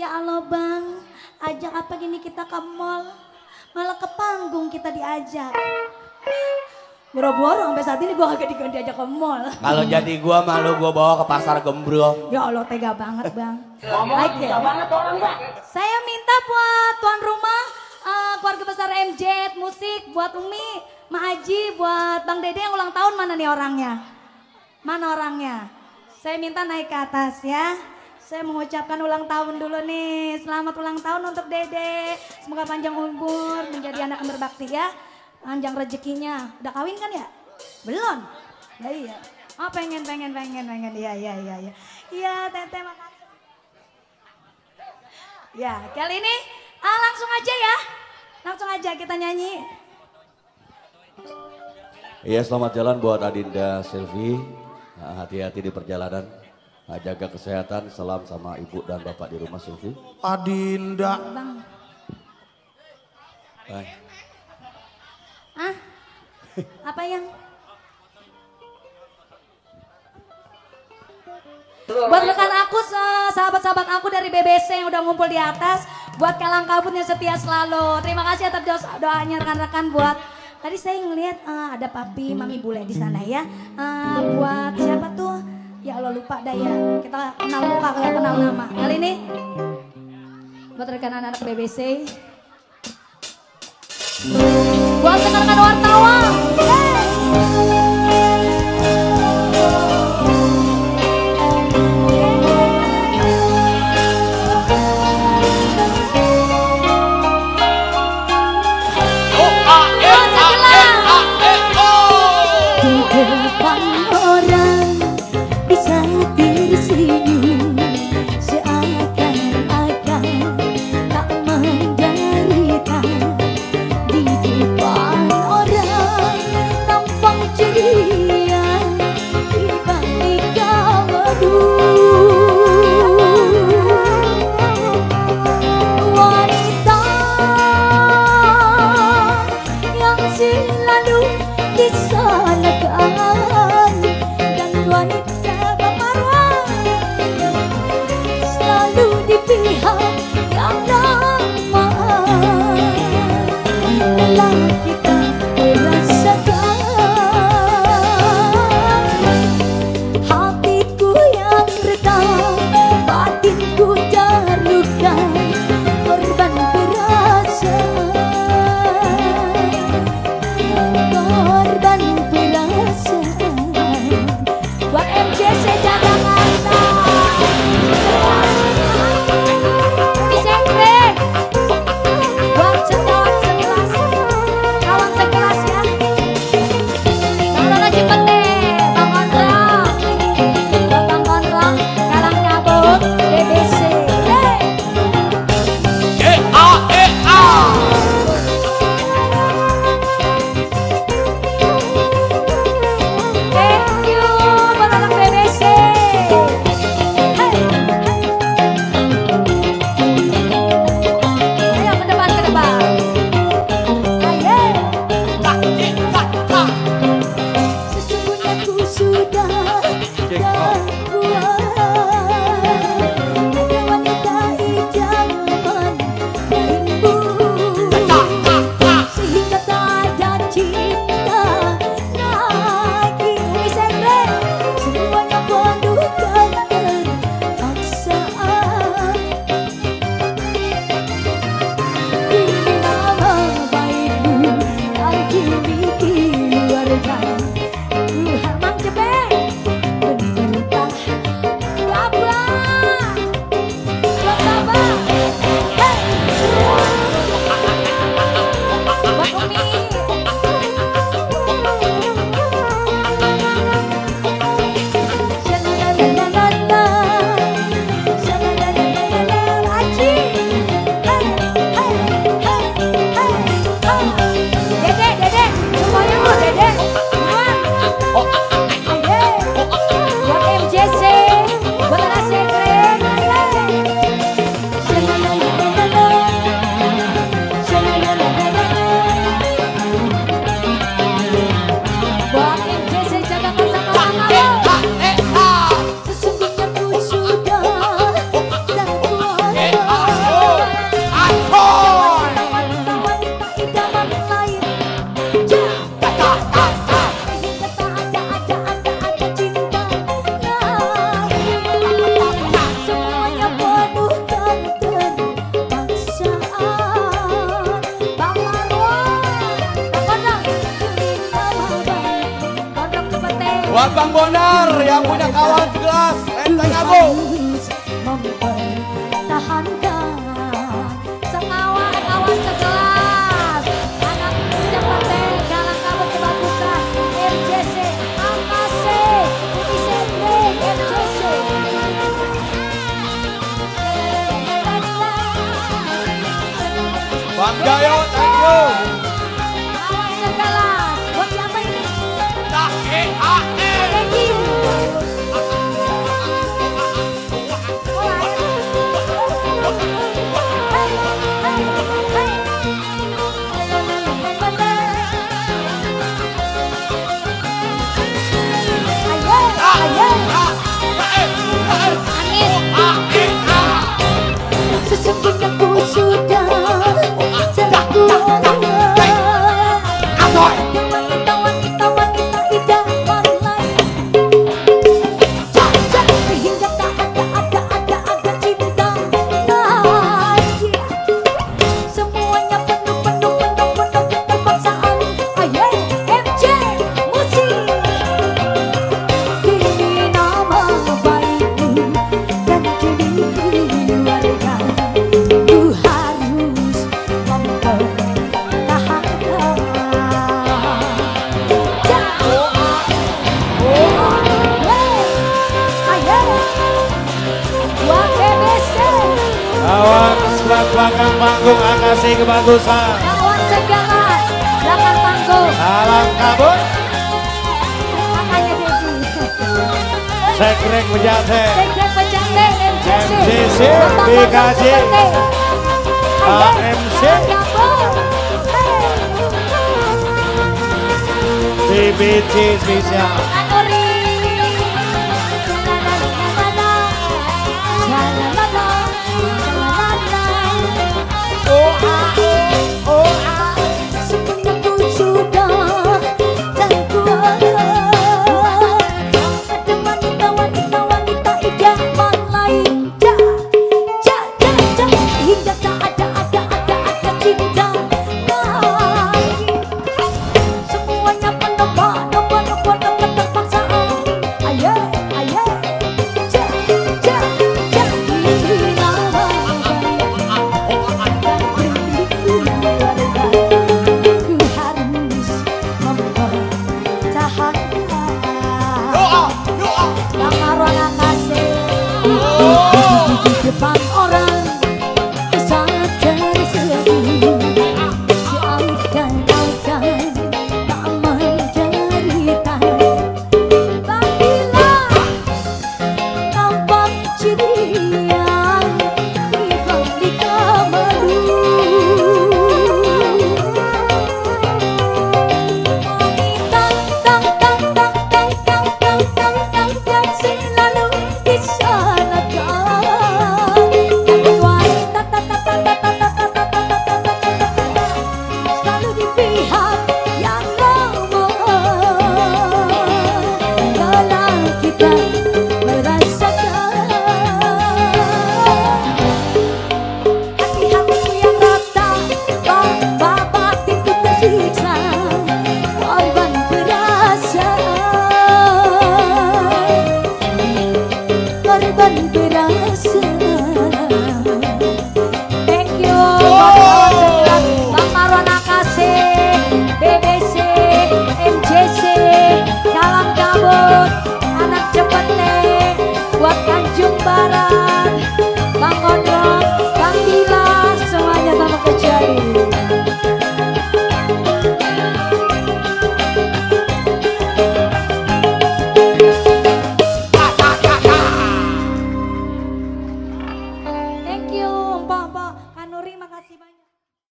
Ya Allah bang, ajak apa gini kita ke mall. Malah ke panggung kita diajak. Boro-boro sampai saat ini gue agak diganti aja ke mall. Kalau jadi gua malu gua bawa ke pasar gembrong. Ya Allah tega banget bang. Baik ya. Saya minta buat tuan rumah, eh, keluarga besar MJ, musik, buat Umi, Ma Haji, buat Bang Dede yang ulang tahun mana nih orangnya? Mana orangnya? Saya minta naik ke atas ya. Saya mengucapkan ulang tahun dulu nih. Selamat ulang tahun untuk Dede. Semoga panjang umur, menjadi anak yang berbakti ya. Panjang rezekinya. Udah kawin kan ya? Belum? Ya iya. Oh pengen, pengen, pengen, pengen. Iya, iya, iya. Iya, iya Tete makasih. Ya, kali ini ah, langsung aja ya. Langsung aja kita nyanyi. Iya selamat jalan buat Adinda Silvi. Nah, Hati-hati di perjalanan. Nah, jaga kesehatan. Salam sama ibu dan bapak di rumah Silvi. Adinda. Bang. Bye. Ah? Apa yang? Buat rekan aku, sahabat-sahabat aku dari BBC yang udah ngumpul di atas. Buat kalang kabut yang setia selalu. Terima kasih atas doa- doanya rekan-rekan buat Tadi saya ngeliat eh, ada papi, mami bule di sana ya. Eh, buat siapa tuh? Ya Allah lupa dah ya. Kita kenal muka, kalau kenal nama. Kali ini buat rekan anak BBC. Buat rekan-rekan wartawan. Buat Bang Bonar yang punya kawan gelas segelas Awas belakang panggung akasi kebagusan. Kawan segala belakang panggung. salam kabut. Makanya Desi. Sekrek Pejate. Sekrek Pejate MCC. MCC BKJ. AMC. TBC spesial. ಬಂತು